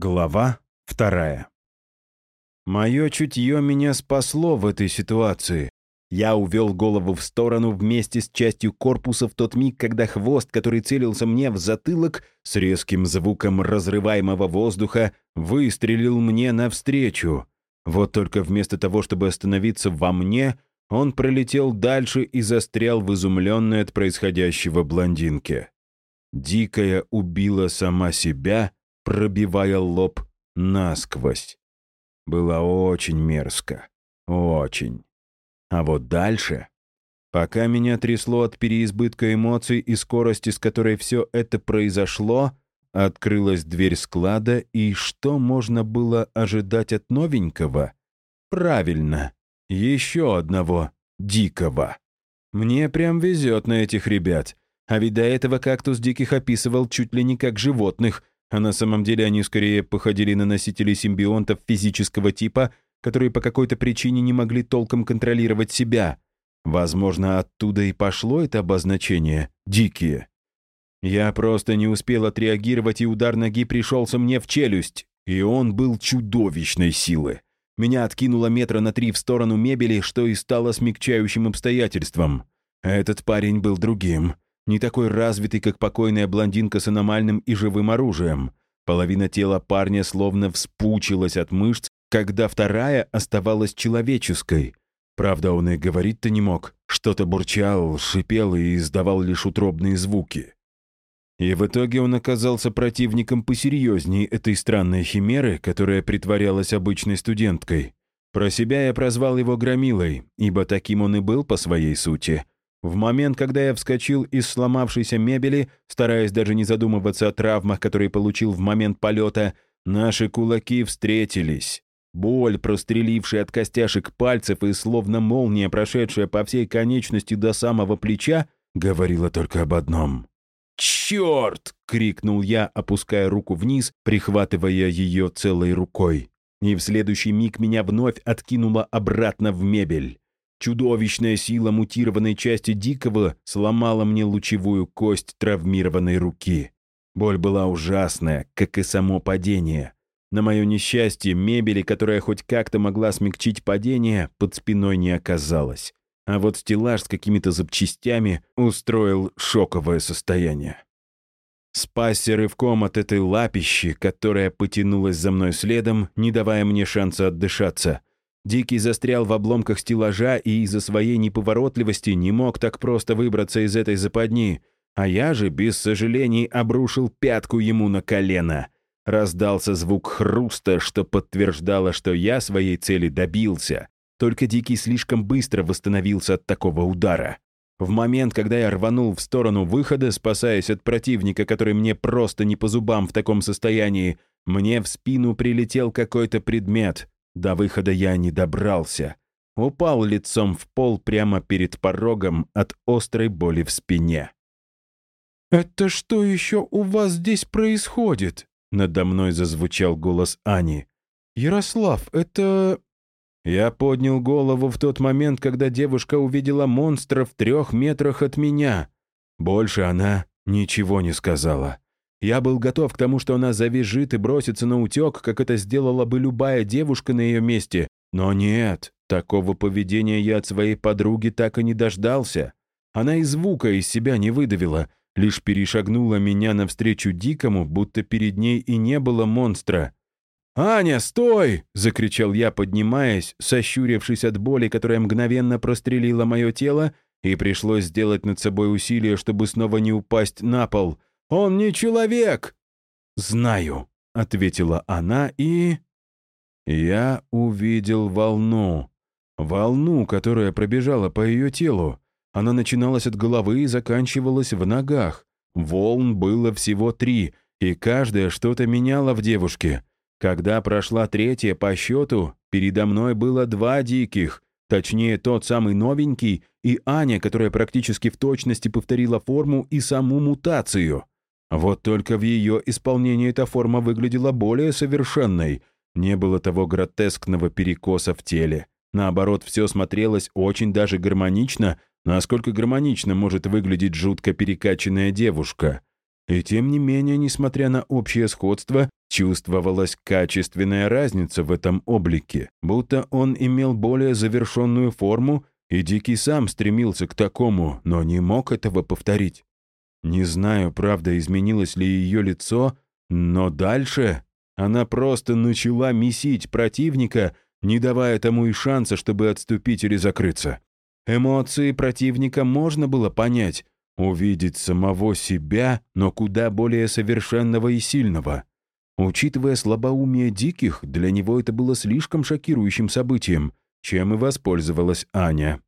Глава вторая. Мое чутье меня спасло в этой ситуации. Я увел голову в сторону вместе с частью корпуса в тот миг, когда хвост, который целился мне в затылок, с резким звуком разрываемого воздуха, выстрелил мне навстречу. Вот только вместо того, чтобы остановиться во мне, он пролетел дальше и застрял в изумленной от происходящего блондинке. Дикая убила сама себя — пробивая лоб насквозь. Было очень мерзко. Очень. А вот дальше... Пока меня трясло от переизбытка эмоций и скорости, с которой все это произошло, открылась дверь склада, и что можно было ожидать от новенького? Правильно, еще одного дикого. Мне прям везет на этих ребят. А ведь до этого кактус диких описывал чуть ли не как животных, а на самом деле они скорее походили на носителей симбионтов физического типа, которые по какой-то причине не могли толком контролировать себя. Возможно, оттуда и пошло это обозначение «дикие». Я просто не успел отреагировать, и удар ноги пришелся мне в челюсть, и он был чудовищной силы. Меня откинуло метра на три в сторону мебели, что и стало смягчающим обстоятельством. Этот парень был другим — не такой развитый, как покойная блондинка с аномальным и живым оружием. Половина тела парня словно вспучилась от мышц, когда вторая оставалась человеческой. Правда, он и говорить-то не мог. Что-то бурчал, шипел и издавал лишь утробные звуки. И в итоге он оказался противником посерьезней этой странной химеры, которая притворялась обычной студенткой. Про себя я прозвал его Громилой, ибо таким он и был по своей сути — в момент, когда я вскочил из сломавшейся мебели, стараясь даже не задумываться о травмах, которые получил в момент полета, наши кулаки встретились. Боль, прострелившая от костяшек пальцев и словно молния, прошедшая по всей конечности до самого плеча, говорила только об одном. «Черт!» — крикнул я, опуская руку вниз, прихватывая ее целой рукой. И в следующий миг меня вновь откинуло обратно в мебель. Чудовищная сила мутированной части Дикого сломала мне лучевую кость травмированной руки. Боль была ужасная, как и само падение. На мое несчастье, мебели, которая хоть как-то могла смягчить падение, под спиной не оказалось. А вот стеллаж с какими-то запчастями устроил шоковое состояние. Спасся рывком от этой лапищи, которая потянулась за мной следом, не давая мне шанса отдышаться — Дикий застрял в обломках стеллажа и из-за своей неповоротливости не мог так просто выбраться из этой западни, а я же без сожалений обрушил пятку ему на колено. Раздался звук хруста, что подтверждало, что я своей цели добился. Только Дикий слишком быстро восстановился от такого удара. В момент, когда я рванул в сторону выхода, спасаясь от противника, который мне просто не по зубам в таком состоянии, мне в спину прилетел какой-то предмет. До выхода я не добрался. Упал лицом в пол прямо перед порогом от острой боли в спине. «Это что еще у вас здесь происходит?» Надо мной зазвучал голос Ани. «Ярослав, это...» Я поднял голову в тот момент, когда девушка увидела монстра в трех метрах от меня. Больше она ничего не сказала. Я был готов к тому, что она завяжет и бросится на утек, как это сделала бы любая девушка на ее месте. Но нет, такого поведения я от своей подруги так и не дождался. Она и звука из себя не выдавила, лишь перешагнула меня навстречу дикому, будто перед ней и не было монстра. «Аня, стой!» — закричал я, поднимаясь, сощурившись от боли, которая мгновенно прострелила мое тело, и пришлось сделать над собой усилие, чтобы снова не упасть на пол — он не человек!» «Знаю», — ответила она и... Я увидел волну. Волну, которая пробежала по ее телу. Она начиналась от головы и заканчивалась в ногах. Волн было всего три, и каждая что-то меняла в девушке. Когда прошла третья по счету, передо мной было два диких, точнее тот самый новенький и Аня, которая практически в точности повторила форму и саму мутацию. Вот только в ее исполнении эта форма выглядела более совершенной. Не было того гротескного перекоса в теле. Наоборот, все смотрелось очень даже гармонично, насколько гармонично может выглядеть жутко перекачанная девушка. И тем не менее, несмотря на общее сходство, чувствовалась качественная разница в этом облике, будто он имел более завершенную форму, и Дикий сам стремился к такому, но не мог этого повторить. Не знаю, правда, изменилось ли ее лицо, но дальше она просто начала месить противника, не давая тому и шанса, чтобы отступить или закрыться. Эмоции противника можно было понять, увидеть самого себя, но куда более совершенного и сильного. Учитывая слабоумие диких, для него это было слишком шокирующим событием, чем и воспользовалась Аня.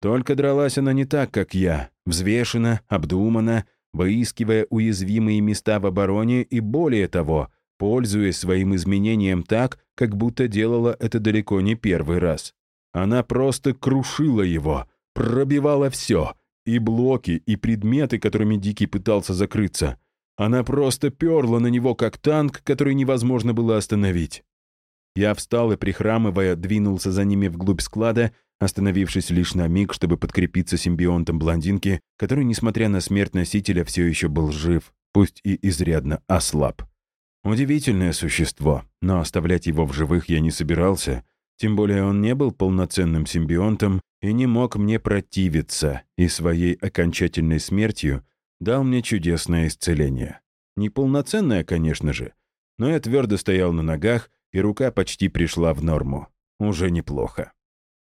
Только дралась она не так, как я, взвешенно, обдуманно, выискивая уязвимые места в обороне и, более того, пользуясь своим изменением так, как будто делала это далеко не первый раз. Она просто крушила его, пробивала все, и блоки, и предметы, которыми Дикий пытался закрыться. Она просто перла на него, как танк, который невозможно было остановить. Я встал и, прихрамывая, двинулся за ними вглубь склада, остановившись лишь на миг, чтобы подкрепиться симбионтом блондинки, который, несмотря на смерть носителя, все еще был жив, пусть и изрядно ослаб. Удивительное существо, но оставлять его в живых я не собирался, тем более он не был полноценным симбионтом и не мог мне противиться, и своей окончательной смертью дал мне чудесное исцеление. Неполноценное, конечно же, но я твердо стоял на ногах, и рука почти пришла в норму. Уже неплохо.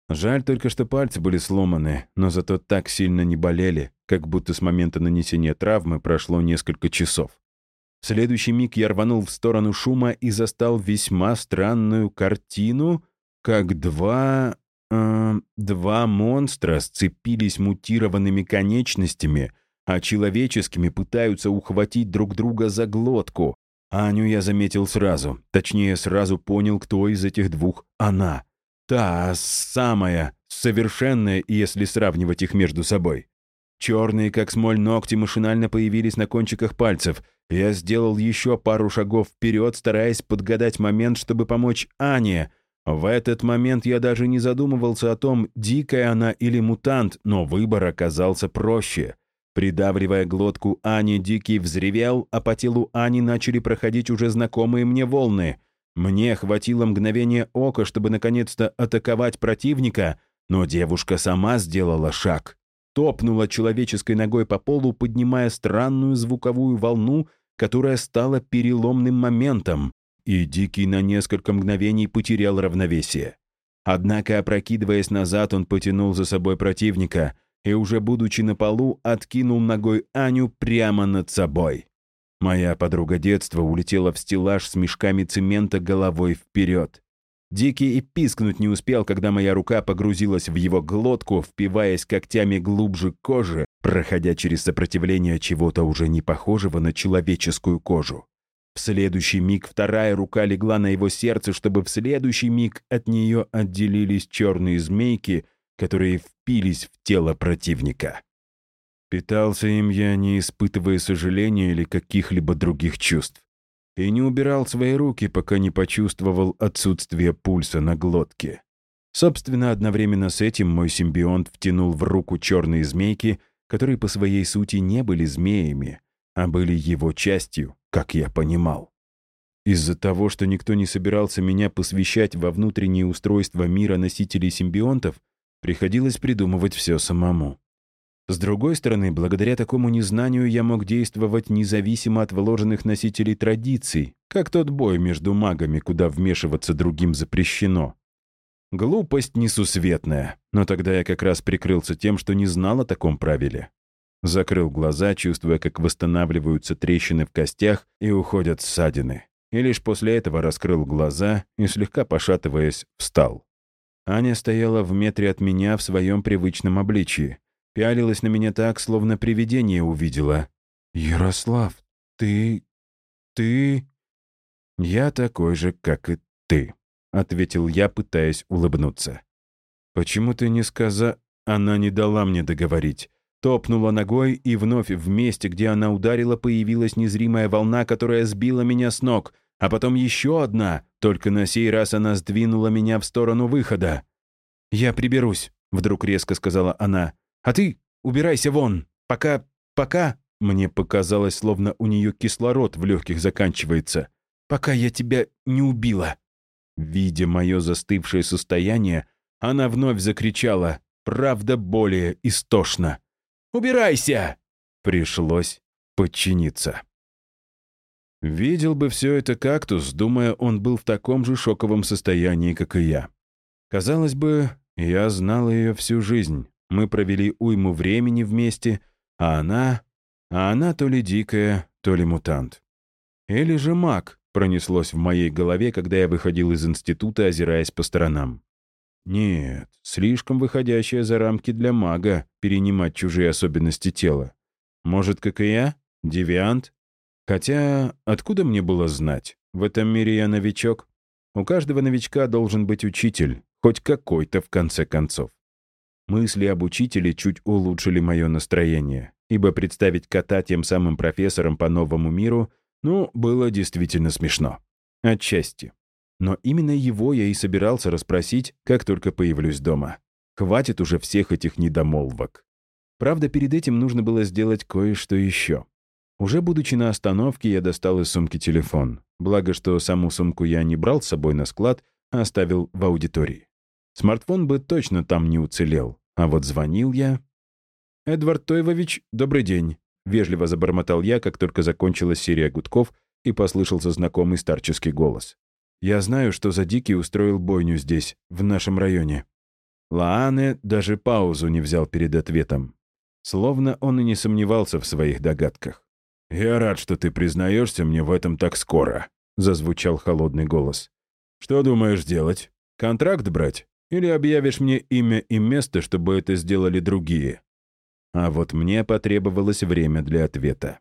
Жаль только, что пальцы были сломаны, но зато так сильно не болели, как будто с момента нанесения травмы прошло несколько часов. В следующий миг я рванул в сторону шума и застал весьма странную картину, как два... Э, два монстра сцепились мутированными конечностями, а человеческими пытаются ухватить друг друга за глотку. Аню я заметил сразу, точнее, сразу понял, кто из этих двух она. Та самая, совершенная, если сравнивать их между собой. Черные, как смоль, ногти машинально появились на кончиках пальцев. Я сделал еще пару шагов вперед, стараясь подгадать момент, чтобы помочь Ане. В этот момент я даже не задумывался о том, дикая она или мутант, но выбор оказался проще. Придавливая глотку Ани, Дикий взревел, а по телу Ани начали проходить уже знакомые мне волны — мне хватило мгновения ока, чтобы наконец-то атаковать противника, но девушка сама сделала шаг. Топнула человеческой ногой по полу, поднимая странную звуковую волну, которая стала переломным моментом, и Дикий на несколько мгновений потерял равновесие. Однако, опрокидываясь назад, он потянул за собой противника и, уже будучи на полу, откинул ногой Аню прямо над собой. Моя подруга детства улетела в стеллаж с мешками цемента головой вперед. Дикий и пискнуть не успел, когда моя рука погрузилась в его глотку, впиваясь когтями глубже кожи, проходя через сопротивление чего-то уже не похожего на человеческую кожу. В следующий миг вторая рука легла на его сердце, чтобы в следующий миг от нее отделились черные змейки, которые впились в тело противника. Питался им я, не испытывая сожаления или каких-либо других чувств. И не убирал свои руки, пока не почувствовал отсутствие пульса на глотке. Собственно, одновременно с этим мой симбионт втянул в руку черные змейки, которые по своей сути не были змеями, а были его частью, как я понимал. Из-за того, что никто не собирался меня посвящать во внутреннее устройство мира носителей симбионтов, приходилось придумывать все самому. С другой стороны, благодаря такому незнанию я мог действовать независимо от вложенных носителей традиций, как тот бой между магами, куда вмешиваться другим запрещено. Глупость несусветная, но тогда я как раз прикрылся тем, что не знал о таком правиле. Закрыл глаза, чувствуя, как восстанавливаются трещины в костях и уходят ссадины. И лишь после этого раскрыл глаза и, слегка пошатываясь, встал. Аня стояла в метре от меня в своем привычном обличии, пялилась на меня так, словно привидение увидела. «Ярослав, ты... ты...» «Я такой же, как и ты», — ответил я, пытаясь улыбнуться. «Почему ты не сказа...» Она не дала мне договорить. Топнула ногой, и вновь в месте, где она ударила, появилась незримая волна, которая сбила меня с ног, а потом еще одна, только на сей раз она сдвинула меня в сторону выхода. «Я приберусь», — вдруг резко сказала она. А ты убирайся вон, пока... пока...» Мне показалось, словно у нее кислород в легких заканчивается. «Пока я тебя не убила». Видя мое застывшее состояние, она вновь закричала, правда, более истошно. «Убирайся!» Пришлось подчиниться. Видел бы все это кактус, думая, он был в таком же шоковом состоянии, как и я. Казалось бы, я знал ее всю жизнь. Мы провели уйму времени вместе, а она... А она то ли дикая, то ли мутант. Или же маг, пронеслось в моей голове, когда я выходил из института, озираясь по сторонам. Нет, слишком выходящая за рамки для мага перенимать чужие особенности тела. Может, как и я, девиант? Хотя, откуда мне было знать? В этом мире я новичок. У каждого новичка должен быть учитель, хоть какой-то в конце концов. Мысли об учителе чуть улучшили мое настроение, ибо представить кота тем самым профессором по новому миру, ну, было действительно смешно. Отчасти. Но именно его я и собирался расспросить, как только появлюсь дома. Хватит уже всех этих недомолвок. Правда, перед этим нужно было сделать кое-что еще. Уже будучи на остановке, я достал из сумки телефон. Благо, что саму сумку я не брал с собой на склад, а оставил в аудитории. Смартфон бы точно там не уцелел. А вот звонил я... «Эдвард Тойвович, добрый день», — вежливо забормотал я, как только закончилась серия гудков, и послышался знакомый старческий голос. «Я знаю, что за Дикий устроил бойню здесь, в нашем районе». Лаане даже паузу не взял перед ответом. Словно он и не сомневался в своих догадках. «Я рад, что ты признаешься мне в этом так скоро», — зазвучал холодный голос. «Что думаешь делать? Контракт брать? Или объявишь мне имя и место, чтобы это сделали другие?» А вот мне потребовалось время для ответа.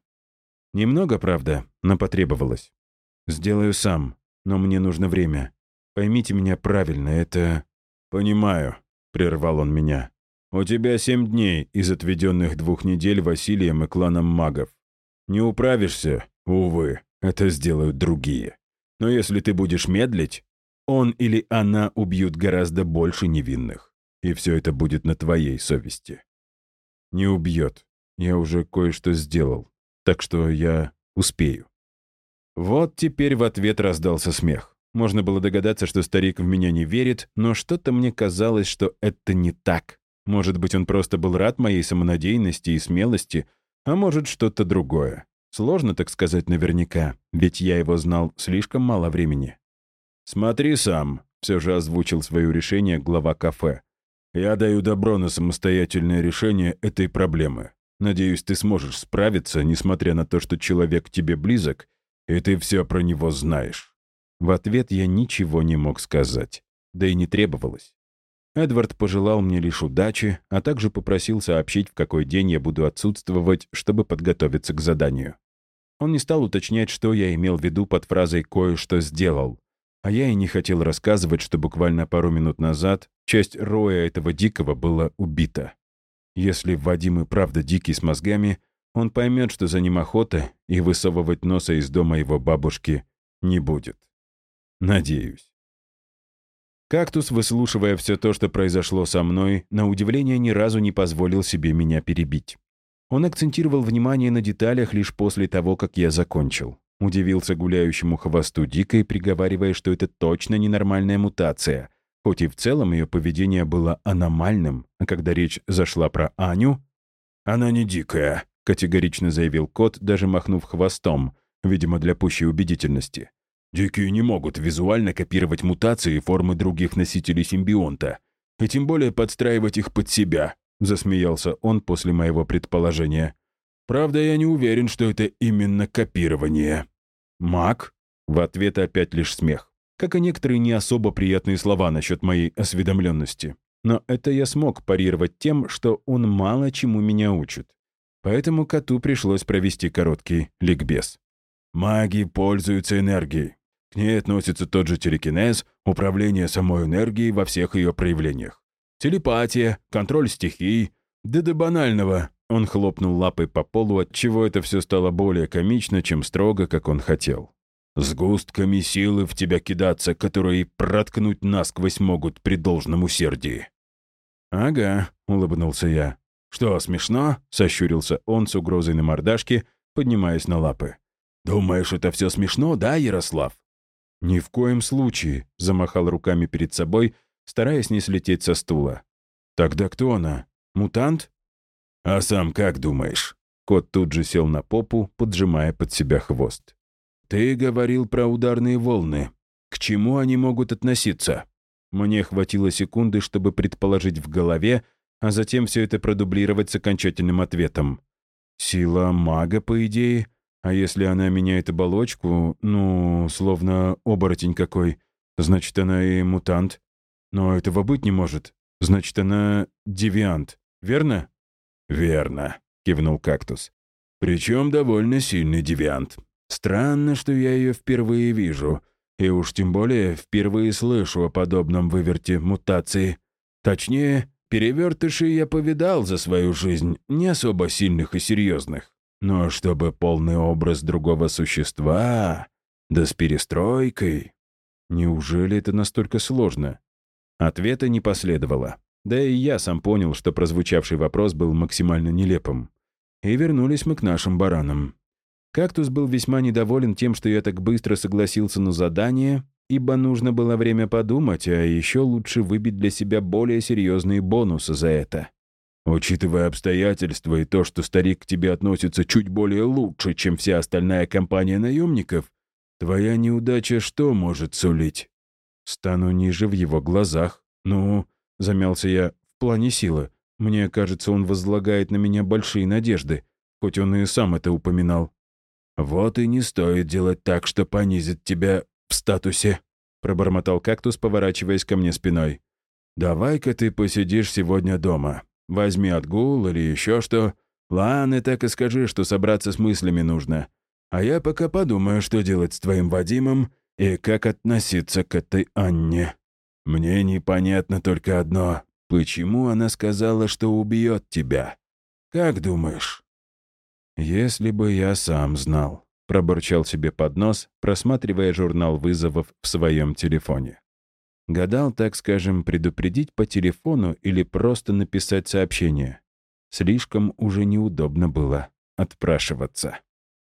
Немного, правда, но потребовалось. «Сделаю сам, но мне нужно время. Поймите меня правильно, это...» «Понимаю», — прервал он меня. «У тебя семь дней из отведенных двух недель Василием и кланом магов. Не управишься, увы, это сделают другие. Но если ты будешь медлить, он или она убьют гораздо больше невинных. И все это будет на твоей совести. Не убьет. Я уже кое-что сделал. Так что я успею. Вот теперь в ответ раздался смех. Можно было догадаться, что старик в меня не верит, но что-то мне казалось, что это не так. Может быть, он просто был рад моей самонадеянности и смелости, а может, что-то другое. Сложно так сказать наверняка, ведь я его знал слишком мало времени. «Смотри сам», — все же озвучил свое решение глава кафе. «Я даю добро на самостоятельное решение этой проблемы. Надеюсь, ты сможешь справиться, несмотря на то, что человек тебе близок, и ты все про него знаешь». В ответ я ничего не мог сказать, да и не требовалось. Эдвард пожелал мне лишь удачи, а также попросил сообщить, в какой день я буду отсутствовать, чтобы подготовиться к заданию. Он не стал уточнять, что я имел в виду под фразой «кое-что сделал», а я и не хотел рассказывать, что буквально пару минут назад часть роя этого дикого была убита. Если Вадим и правда дикий с мозгами, он поймет, что за ним охота, и высовывать носа из дома его бабушки не будет. Надеюсь. Кактус, выслушивая все то, что произошло со мной, на удивление ни разу не позволил себе меня перебить. Он акцентировал внимание на деталях лишь после того, как я закончил. Удивился гуляющему хвосту дикой, приговаривая, что это точно ненормальная мутация, хоть и в целом ее поведение было аномальным, а когда речь зашла про Аню... «Она не дикая», — категорично заявил кот, даже махнув хвостом, видимо, для пущей убедительности. Дикие не могут визуально копировать мутации и формы других носителей симбионта, и тем более подстраивать их под себя, засмеялся он после моего предположения. Правда, я не уверен, что это именно копирование. Маг? В ответ опять лишь смех. Как и некоторые не особо приятные слова насчет моей осведомленности. Но это я смог парировать тем, что он мало чему меня учит. Поэтому коту пришлось провести короткий ликбез. Маги пользуются энергией. К ней относится тот же телекинез, управление самой энергией во всех ее проявлениях. Телепатия, контроль стихий. Да до банального. Он хлопнул лапой по полу, отчего это все стало более комично, чем строго, как он хотел. «Сгустками силы в тебя кидаться, которые проткнуть насквозь могут при должном усердии». «Ага», — улыбнулся я. «Что, смешно?» — сощурился он с угрозой на мордашке, поднимаясь на лапы. «Думаешь, это все смешно, да, Ярослав?» «Ни в коем случае», — замахал руками перед собой, стараясь не слететь со стула. «Тогда кто она? Мутант?» «А сам как думаешь?» Кот тут же сел на попу, поджимая под себя хвост. «Ты говорил про ударные волны. К чему они могут относиться?» Мне хватило секунды, чтобы предположить в голове, а затем все это продублировать с окончательным ответом. «Сила мага, по идее. А если она меняет оболочку, ну, словно оборотень какой, значит, она и мутант. Но этого быть не может. Значит, она девиант. Верно?» «Верно», — кивнул кактус. «Причем довольно сильный девиант. Странно, что я ее впервые вижу, и уж тем более впервые слышу о подобном выверте мутации. Точнее, перевертышей я повидал за свою жизнь, не особо сильных и серьезных. Но чтобы полный образ другого существа, да с перестройкой... Неужели это настолько сложно? Ответа не последовало. Да и я сам понял, что прозвучавший вопрос был максимально нелепым. И вернулись мы к нашим баранам. Кактус был весьма недоволен тем, что я так быстро согласился на задание, ибо нужно было время подумать, а еще лучше выбить для себя более серьезные бонусы за это. Учитывая обстоятельства и то, что старик к тебе относится чуть более лучше, чем вся остальная компания наемников, твоя неудача что может сулить? Стану ниже в его глазах. Ну, замялся я, в плане силы. Мне кажется, он возлагает на меня большие надежды, хоть он и сам это упоминал. «Вот и не стоит делать так, что понизит тебя в статусе», — пробормотал кактус, поворачиваясь ко мне спиной. «Давай-ка ты посидишь сегодня дома. Возьми отгул или еще что. Ладно, так и скажи, что собраться с мыслями нужно. А я пока подумаю, что делать с твоим Вадимом и как относиться к этой Анне. Мне непонятно только одно. Почему она сказала, что убьет тебя? Как думаешь?» «Если бы я сам знал», — пробурчал себе под нос, просматривая журнал вызовов в своем телефоне. Гадал, так скажем, предупредить по телефону или просто написать сообщение. Слишком уже неудобно было отпрашиваться.